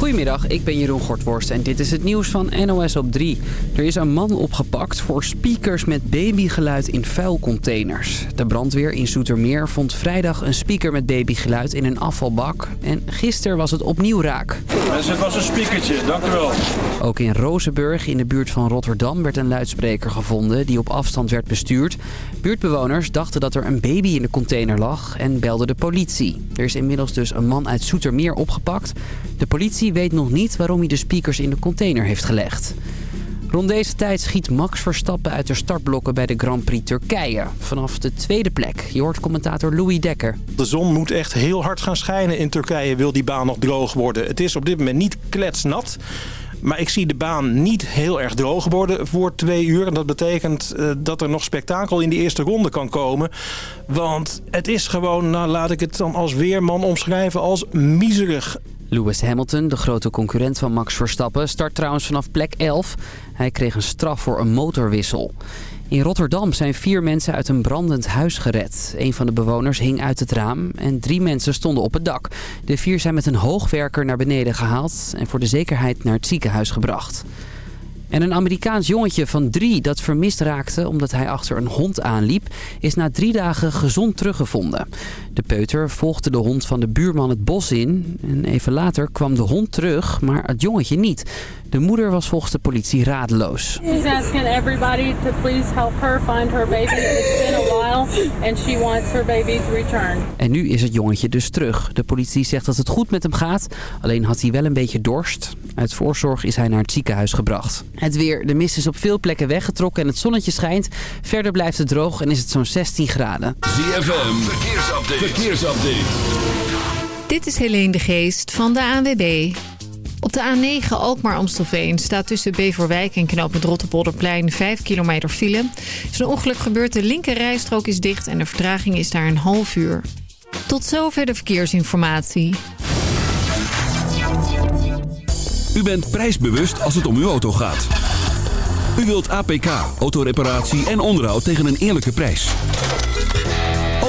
Goedemiddag, ik ben Jeroen Gortworst en dit is het nieuws van NOS op 3. Er is een man opgepakt voor speakers met babygeluid in vuilcontainers. De brandweer in Zoetermeer vond vrijdag een speaker met babygeluid in een afvalbak. En gisteren was het opnieuw raak. het was een speakertje, dank u wel. Ook in Rozenburg in de buurt van Rotterdam werd een luidspreker gevonden die op afstand werd bestuurd. Buurtbewoners dachten dat er een baby in de container lag en belden de politie. Er is inmiddels dus een man uit Zoetermeer opgepakt. De politie weet nog niet waarom hij de speakers in de container heeft gelegd. Rond deze tijd schiet Max Verstappen uit de startblokken bij de Grand Prix Turkije. Vanaf de tweede plek. Je hoort commentator Louis Dekker. De zon moet echt heel hard gaan schijnen in Turkije. Wil die baan nog droog worden. Het is op dit moment niet kletsnat. Maar ik zie de baan niet heel erg droog worden voor twee uur. En dat betekent uh, dat er nog spektakel in die eerste ronde kan komen. Want het is gewoon, nou laat ik het dan als weerman omschrijven, als miserig. Lewis Hamilton, de grote concurrent van Max Verstappen, start trouwens vanaf plek 11. Hij kreeg een straf voor een motorwissel. In Rotterdam zijn vier mensen uit een brandend huis gered. Een van de bewoners hing uit het raam en drie mensen stonden op het dak. De vier zijn met een hoogwerker naar beneden gehaald en voor de zekerheid naar het ziekenhuis gebracht. En een Amerikaans jongetje van drie dat vermist raakte omdat hij achter een hond aanliep... is na drie dagen gezond teruggevonden. De peuter volgde de hond van de buurman het bos in. En even later kwam de hond terug, maar het jongetje niet. De moeder was volgens de politie radeloos. He's asking everybody to please help her find her baby. It's been a while and she wants her baby to return. En nu is het jongetje dus terug. De politie zegt dat het goed met hem gaat. Alleen had hij wel een beetje dorst. Uit voorzorg is hij naar het ziekenhuis gebracht. Het weer. De mist is op veel plekken weggetrokken en het zonnetje schijnt. Verder blijft het droog en is het zo'n 16 graden. ZFM. Verkeersupdate. Verkeersupdate. Dit is Helene de Geest van de ANWB. Op de A9 Alkmaar-Amstelveen staat tussen Beverwijk en knooppunt Rotterpolderplein 5 kilometer file. Is een ongeluk gebeurd, de linker rijstrook is dicht en de vertraging is daar een half uur. Tot zover de verkeersinformatie. U bent prijsbewust als het om uw auto gaat. U wilt APK, autoreparatie en onderhoud tegen een eerlijke prijs.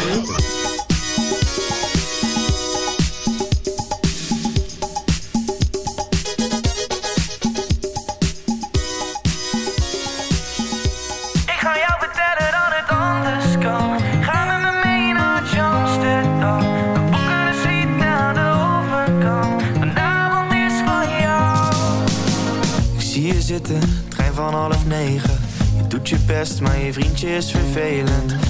Ik ga jou vertellen dat het anders kan: Ga me mee naar het jongste dag. Kop naar zit naar de overkom. Mijn dame is van jou. Ik zie je zitten, train van half negen. Je doet je best, maar je vriendje is vervelend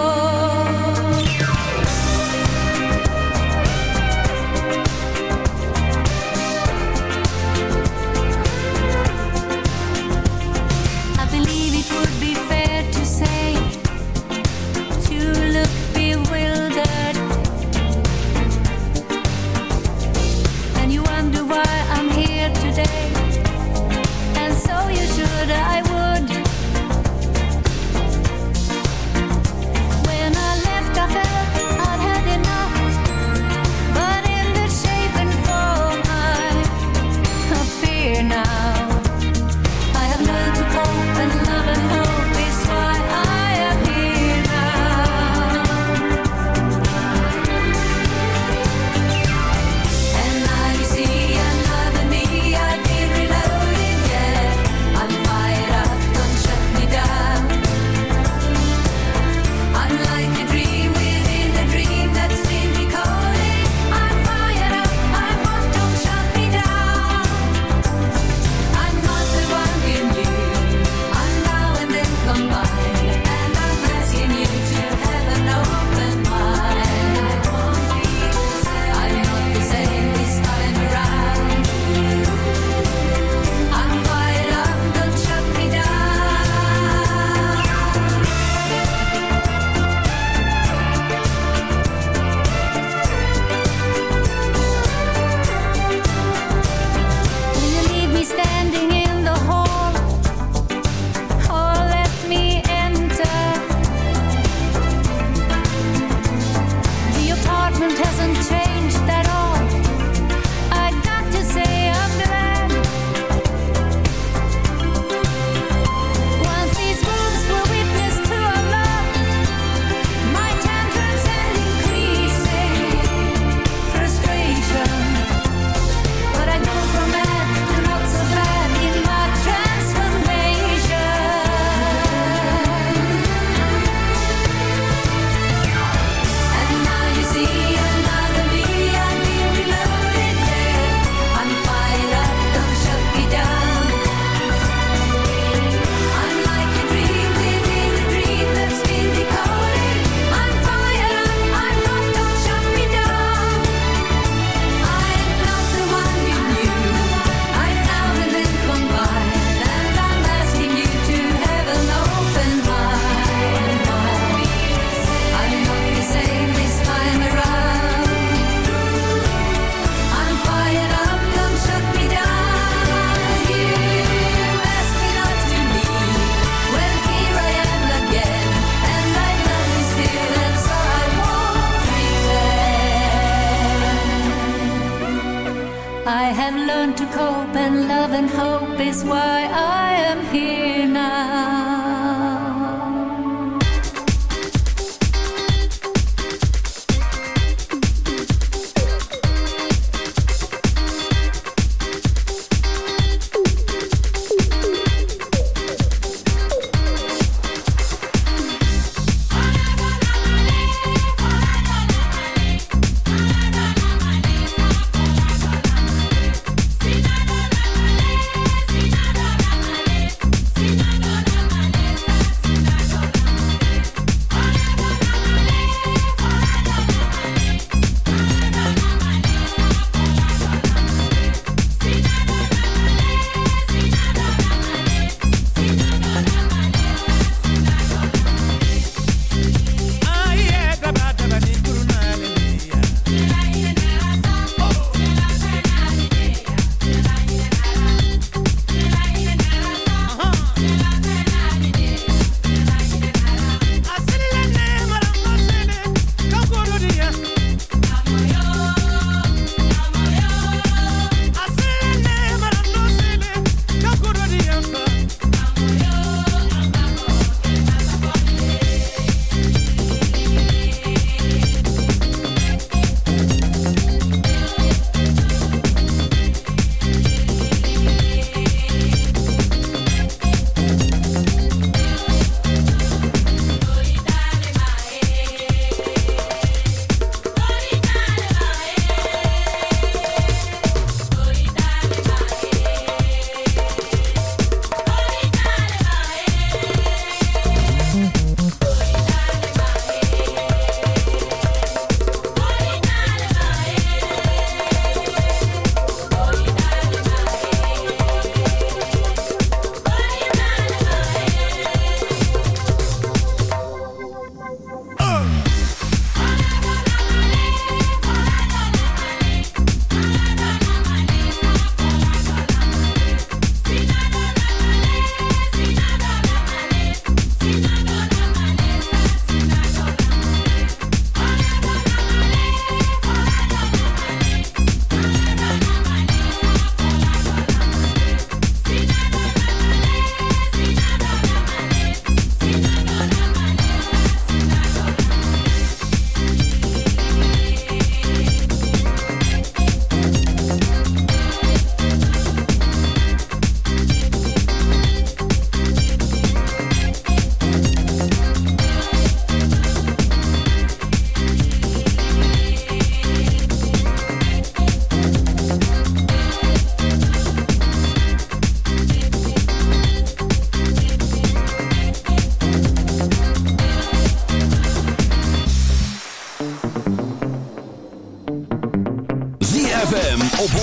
ZFM op 106.9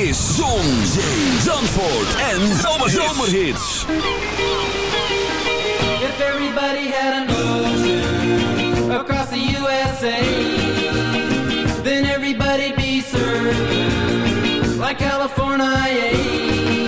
is Zon, Zee, Zandvoort en Zomerhits. If everybody had an ocean across the USA, then everybody be served like California.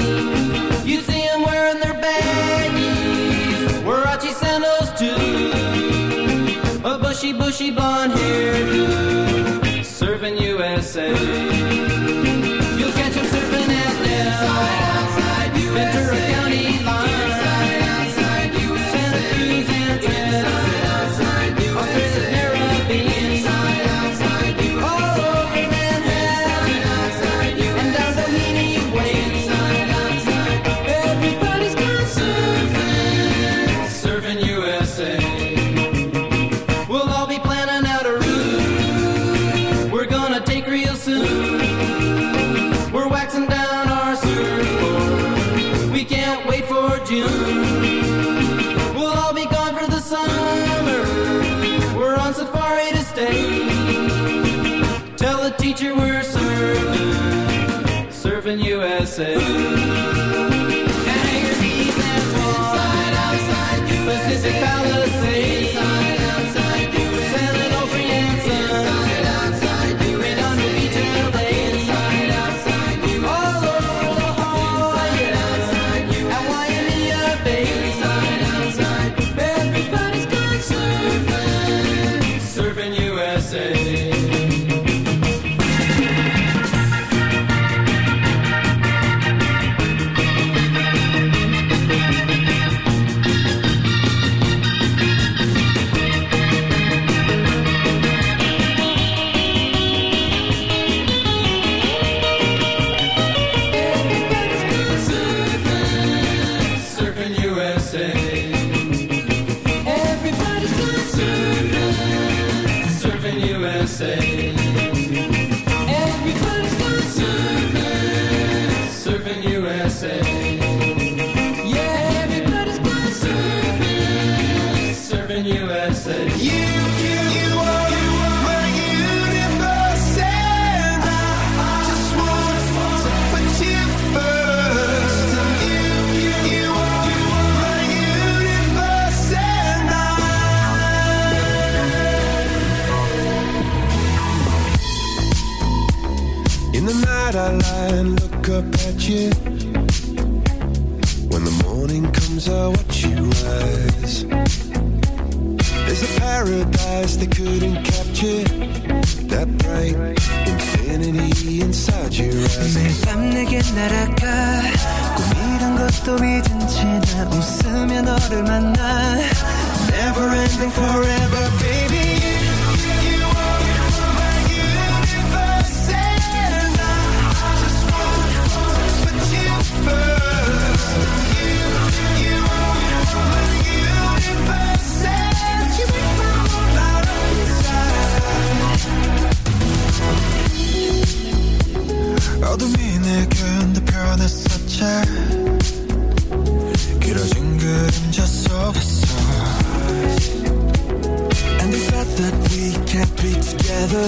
can't be together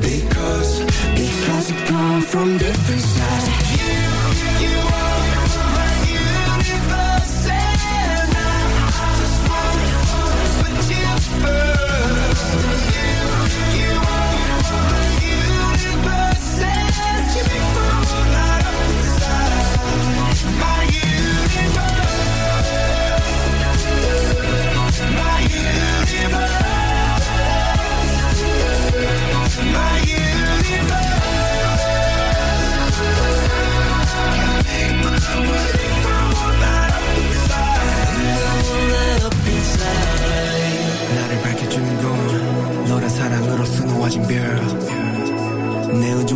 Because, because we come from different sides. You, you are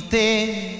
manter.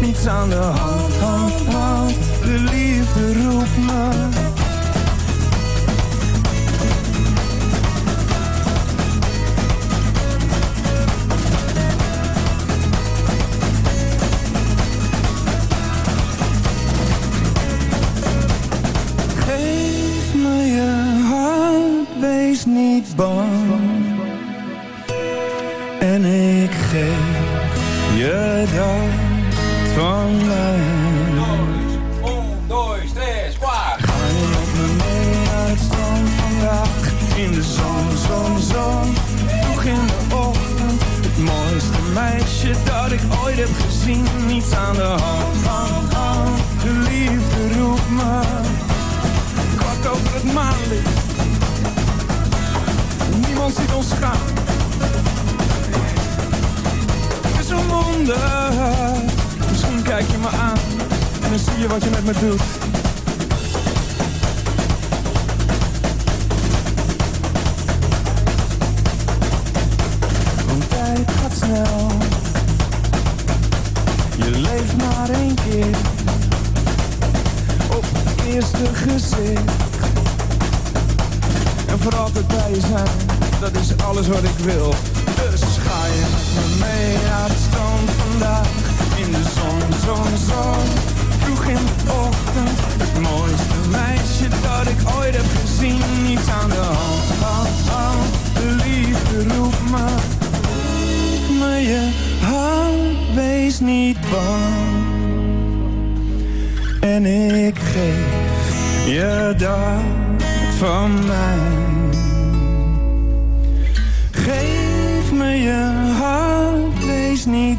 你藏得好。Dat ik ooit heb gezien. Niets aan de hand, hand. De liefde roept me. Kwart over het maanlicht. Niemand ziet ons gaan. Het is een wonder. Misschien kijk je me aan. En dan zie je wat je met me doet. Alles wat ik wil. Dus ga je me mee naar het strand vandaag. In de zon, zon, zon. Vroeg in de ochtend. Het mooiste meisje dat ik ooit heb gezien. Niets aan de hand, hand, hand. De liefde roept me. Geef me je hand, wees niet bang. En ik geef je dat van mij.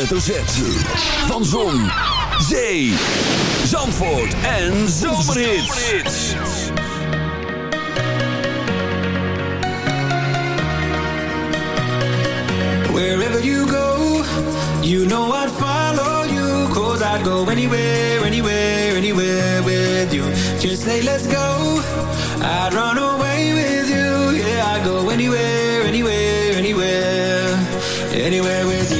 hoofdletter Z. Van Zon, Zee, Zandvoort en Zomerhits. Wherever you go, you know I'd follow you. Cause I'd go anywhere, anywhere, anywhere with you. Just say let's go. I'd run away with you. Yeah, I'd go anywhere, anywhere, anywhere. Anywhere with you.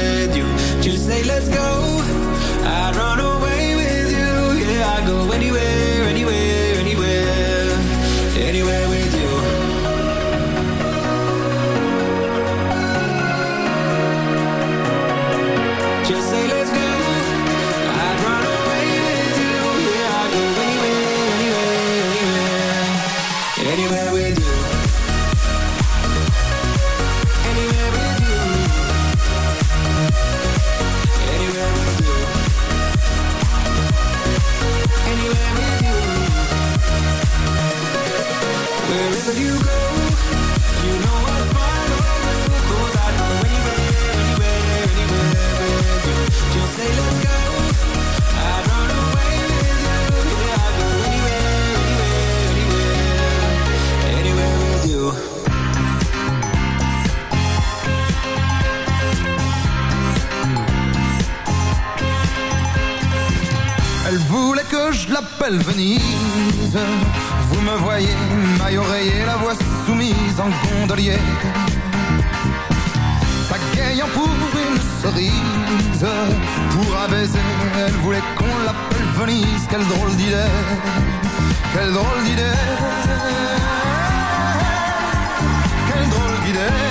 let's go. I'd run away with you. Yeah, I'd go anywhere. Je l'appelle Venise. Vous me voyez, maille oreiller, la voix soumise en gondolier. Pagayant pour une cerise, pour un baiser, elle voulait qu'on l'appelle Venise. Quelle drôle d'idée, quelle drôle d'idée, quelle drôle d'idée.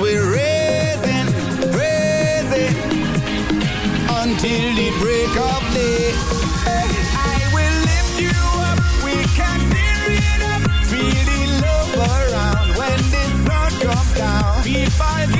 We're raising, raising until the break of day. I will lift you up, we can tear it up, feel the love around when the sun comes down.